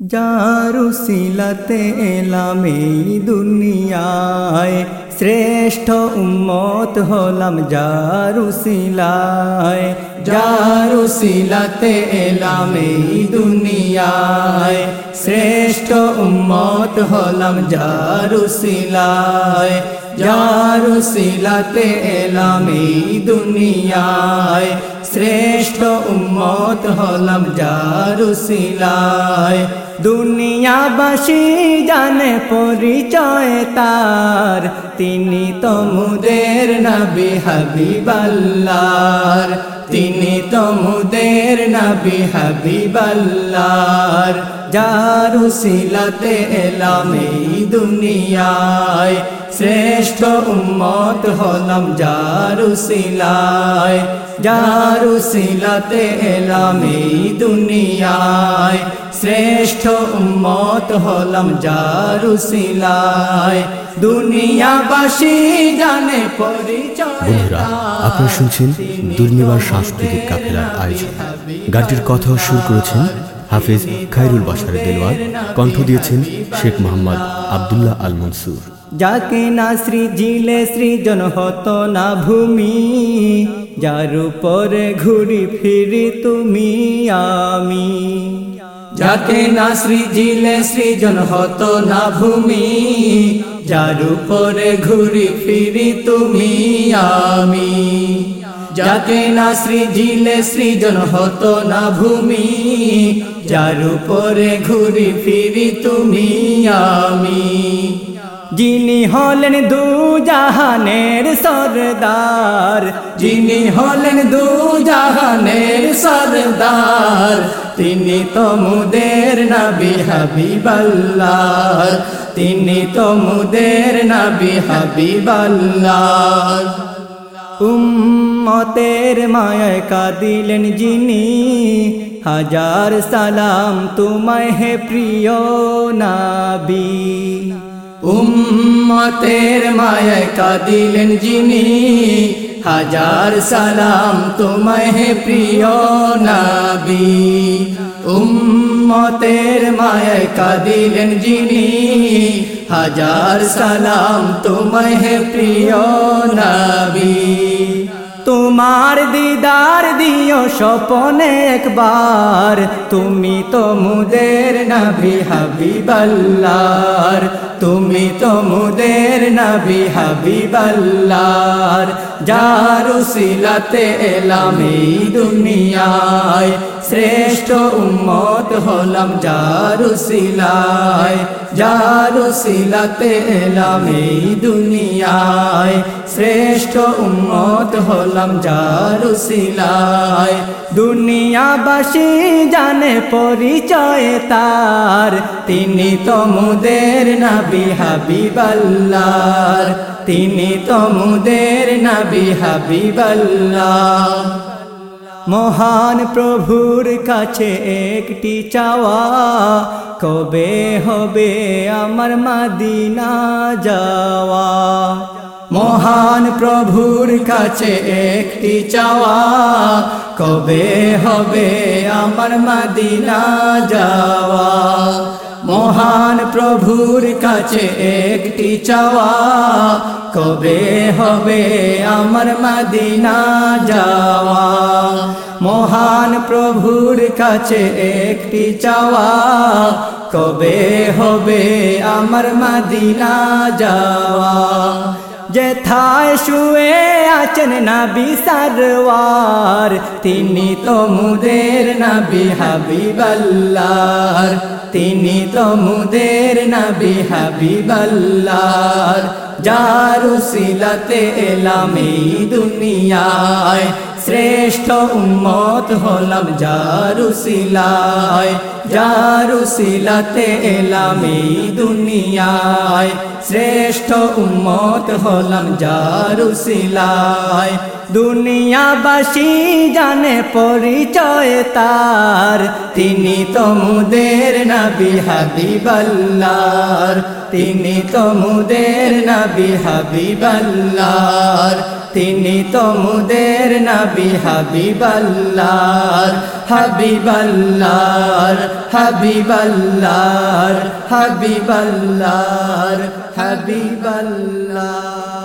যারুসিলাতে এলাম এই দুনিয়ায়, শ্রেষ্ঠ উম্মত হলাম যারুসিলায় যারুসিলাতে এলাম এই দুনিয়ায়, শ্রেষ্ঠ উম্মত হলাম যারুসিলায় যারুসিলাতে এলাম এই দুনিয়ায় শ্রেষ্ঠ উম্মত হলাম যারুসিলায় দুনিয়াবাসী জানে পরিচয় তার। তিনি তমুদের নবী হাবিবাল্লার। তিনি তমুদের নবী হাবিবাল্লার। যারুসিলাতে এলাম এই দুনিয়ায়। শ্রেষ্ঠ উম্মত হলাম যারুসিলায় যারুসিলাতে এলাম এই দুনিয়ায়। শ্রেষ্ঠ উম্মত হলাম যারুসিলায় দুনিয়াবাসী জানে পরিচয় বন্ধুরা আপনারা শুনছেন দুর্নিবার সাংস্কৃতিক কাফেলার আয়োজন। গানটির কথা সুর করেছেন হাফিজ খায়রুল বাসার দেলওয়ার কণ্ঠ দিয়েছেন শেখ মোহাম্মদ আবদুল্লাহ আল মনসুর। যাকে না সৃজিলে সৃজন হতো না ভূমি, যার উপরে ঘুরি ফিরি তুমি আমি। যাকে না সৃজিলে সৃজন হতো না ভূমি, যার উপরে ঘুরি ফিরি তুমি আমি। যাকে না সৃজিলে সৃজন হতো না ভূমি, যার উপরে ঘুরি ফিরি তুমি আমি। যিনি হলেন দু জাহানের সরদার, যিনি হলেন দু জাহানের সরদার, তিনি তমুদের নবী হাবিবাল্লাহ, তিনি তমুদের নবী হাবিবাল্লাহ। উম্মতের মায়ায় কাঁদিলেন যিনি হাজার সালাম তোমায় হে প্রিয় নাবি। উম্মতের মায়ায় কাদিলেন যিনি, হাজার সালাম তোমায় প্রিয় নাবি। উম্মতের মায়ায় কাদিলেন যিনি, হাজার সালাম তোমায় প্রিয় নাবি। তোমার দিদার দিও স্বপনে একবার। তুমি তো মুদের নবী হাবিবাল্লার। তুমি তো মুদের নবী হাবিবাল্লার। যারুসিলাতে এলাম এই দুনিয়ায়। শ্রেষ্ঠ উম্মত হলাম যারুসিলায় যারুসিলাতে এলাম এই দুনিয়ায়। শ্রেষ্ঠ উম্মত হলাম যারুসিলায় দুনিয়াবাসী জানে পরিচয় তার। তিনি তমুদের নবী হাবিবাল্লার তিনি তমুদের নবী হাবিবাল্লাহ। মহান প্রভুর কাছে একটি চাওয়া, কবে হবে আমার মাদিনা যাওয়া? মহান প্রভুর কাছে একটি চাওয়া, কবে হবে আমার মাদিনা যাওয়া? মহান প্রভুর কাছে একটি চাওয়া, কবে হবে আমার মাদিনা যাওয়া? মহান প্রভুর কাছে একটি চাওয়া, কবে হবে আমার মাদিনা যাওয়া? যেথায় শুয়ে আছেন নাবি সারওয়ার। তিনি তো মুদের নাবি হাবিবাল্লার তিনি তো মুদের নাবি হাবিবাল্লার যারুসিলাতে এলাম এই দুনিয়ায়। শ্রেষ্ঠ উম্মত হলাম যারুসিলায় যারুসিলাতে এলাম এই দুনিয়ায়। শ্রেষ্ঠ উম্মত হলাম যারুসিলায় দুনিয়াবাসী জানে পরিচয় তার। তিনি তমুদের নবী হাবিবাল্লার তিনি তমুদের নবী হাবিবাল্লার তিনি তমুদের নবী হাবিবাল্লার হাবিবাল্লার হাবিবাল্লার হাবিবাল্লার হাবিবাল্লার